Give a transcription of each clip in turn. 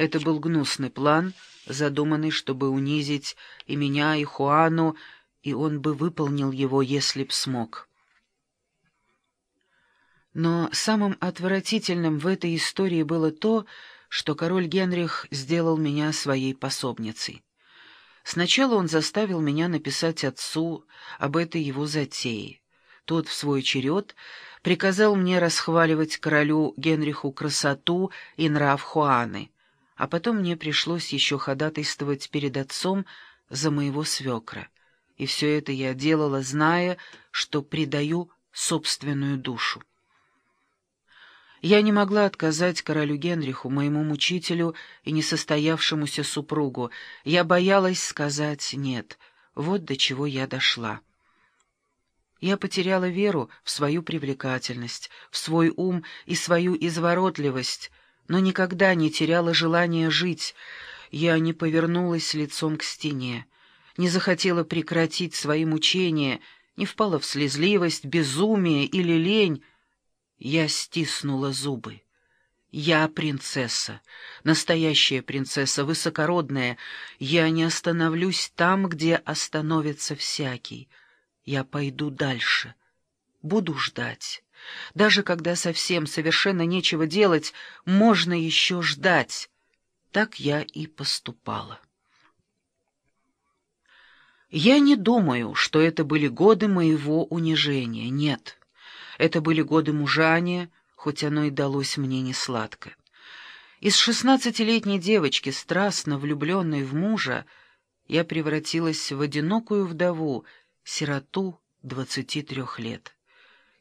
Это был гнусный план, задуманный, чтобы унизить и меня, и Хуану, и он бы выполнил его, если б смог. Но самым отвратительным в этой истории было то, что король Генрих сделал меня своей пособницей. Сначала он заставил меня написать отцу об этой его затее. Тот, в свой черед, приказал мне расхваливать королю Генриху красоту и нрав Хуаны, а потом мне пришлось еще ходатайствовать перед отцом за моего свекра. И все это я делала, зная, что предаю собственную душу. Я не могла отказать королю Генриху, моему мучителю и несостоявшемуся супругу. Я боялась сказать «нет». Вот до чего я дошла. Я потеряла веру в свою привлекательность, в свой ум и свою изворотливость, но никогда не теряла желания жить. Я не повернулась лицом к стене, не захотела прекратить свои мучения, не впала в слезливость, безумие или лень, я стиснула зубы. Я принцесса, настоящая принцесса, высокородная. Я не остановлюсь там, где остановится всякий. Я пойду дальше. Буду ждать. Даже когда совсем совершенно нечего делать, можно еще ждать. Так я и поступала. Я не думаю, что это были годы моего унижения, нет. Это были годы мужания, хоть оно и далось мне несладко. Из шестнадцатилетней девочки, страстно влюбленной в мужа, я превратилась в одинокую вдову, сироту двадцати трех лет.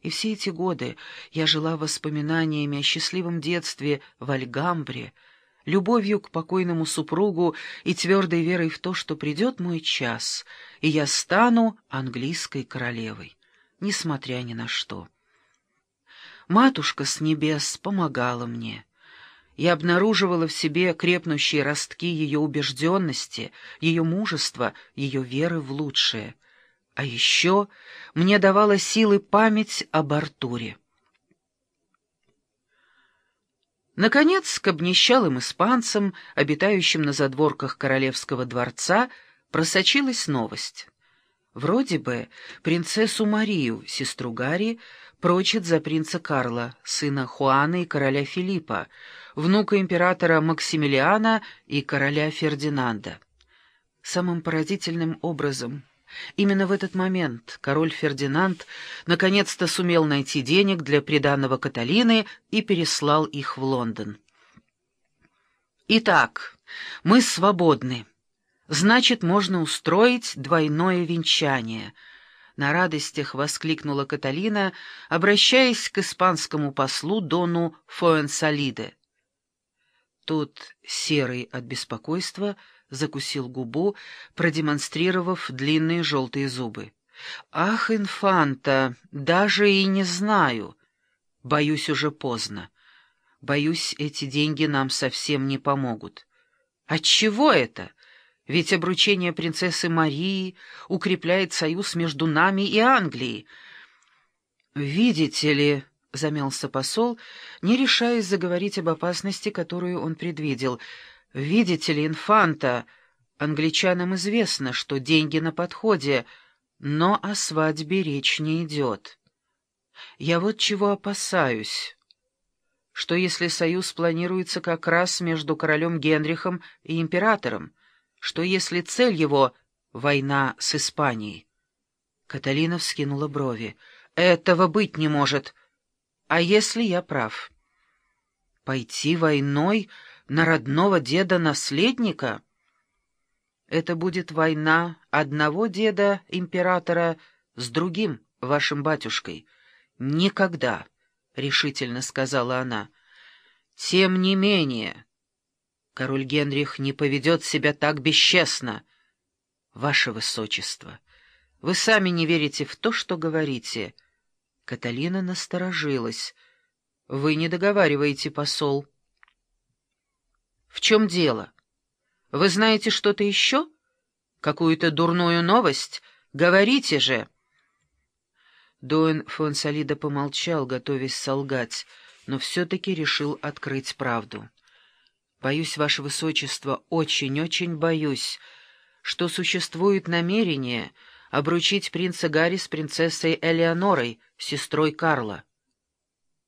И все эти годы я жила воспоминаниями о счастливом детстве в Альгамбре, любовью к покойному супругу и твердой верой в то, что придет мой час, и я стану английской королевой, несмотря ни на что. Матушка с небес помогала мне. Я обнаруживала в себе крепнущие ростки ее убежденности, ее мужества, ее веры в лучшее. А еще мне давала силы память об Артуре. Наконец, к обнищалым испанцам, обитающим на задворках королевского дворца, просочилась новость. Вроде бы принцессу Марию, сестру Гарри, прочит за принца Карла, сына Хуана и короля Филиппа, внука императора Максимилиана и короля Фердинанда. Самым поразительным образом, именно в этот момент король Фердинанд наконец-то сумел найти денег для приданного Каталины и переслал их в Лондон. «Итак, мы свободны. Значит, можно устроить двойное венчание», на радостях воскликнула Каталина, обращаясь к испанскому послу Дону Фоэнсалиде. Тот, серый от беспокойства, закусил губу, продемонстрировав длинные желтые зубы. «Ах, инфанта, даже и не знаю. Боюсь, уже поздно. Боюсь, эти деньги нам совсем не помогут». «Отчего это?» Ведь обручение принцессы Марии укрепляет союз между нами и Англией. «Видите ли...» — замялся посол, не решаясь заговорить об опасности, которую он предвидел. «Видите ли, инфанта, англичанам известно, что деньги на подходе, но о свадьбе речь не идет. Я вот чего опасаюсь, что если союз планируется как раз между королем Генрихом и императором, что если цель его — война с Испанией? Каталина вскинула брови. «Этого быть не может. А если я прав? Пойти войной на родного деда-наследника? Это будет война одного деда-императора с другим, вашим батюшкой. Никогда, — решительно сказала она. Тем не менее... Король Генрих не поведет себя так бесчестно. Ваше Высочество, вы сами не верите в то, что говорите. Каталина насторожилась. Вы не договариваете, посол. В чем дело? Вы знаете что-то еще? Какую-то дурную новость? Говорите же. Доэн Фонсалида помолчал, готовясь солгать, но все-таки решил открыть правду. Боюсь, ваше высочество, очень-очень боюсь, что существует намерение обручить принца Гарри с принцессой Элеонорой, сестрой Карла.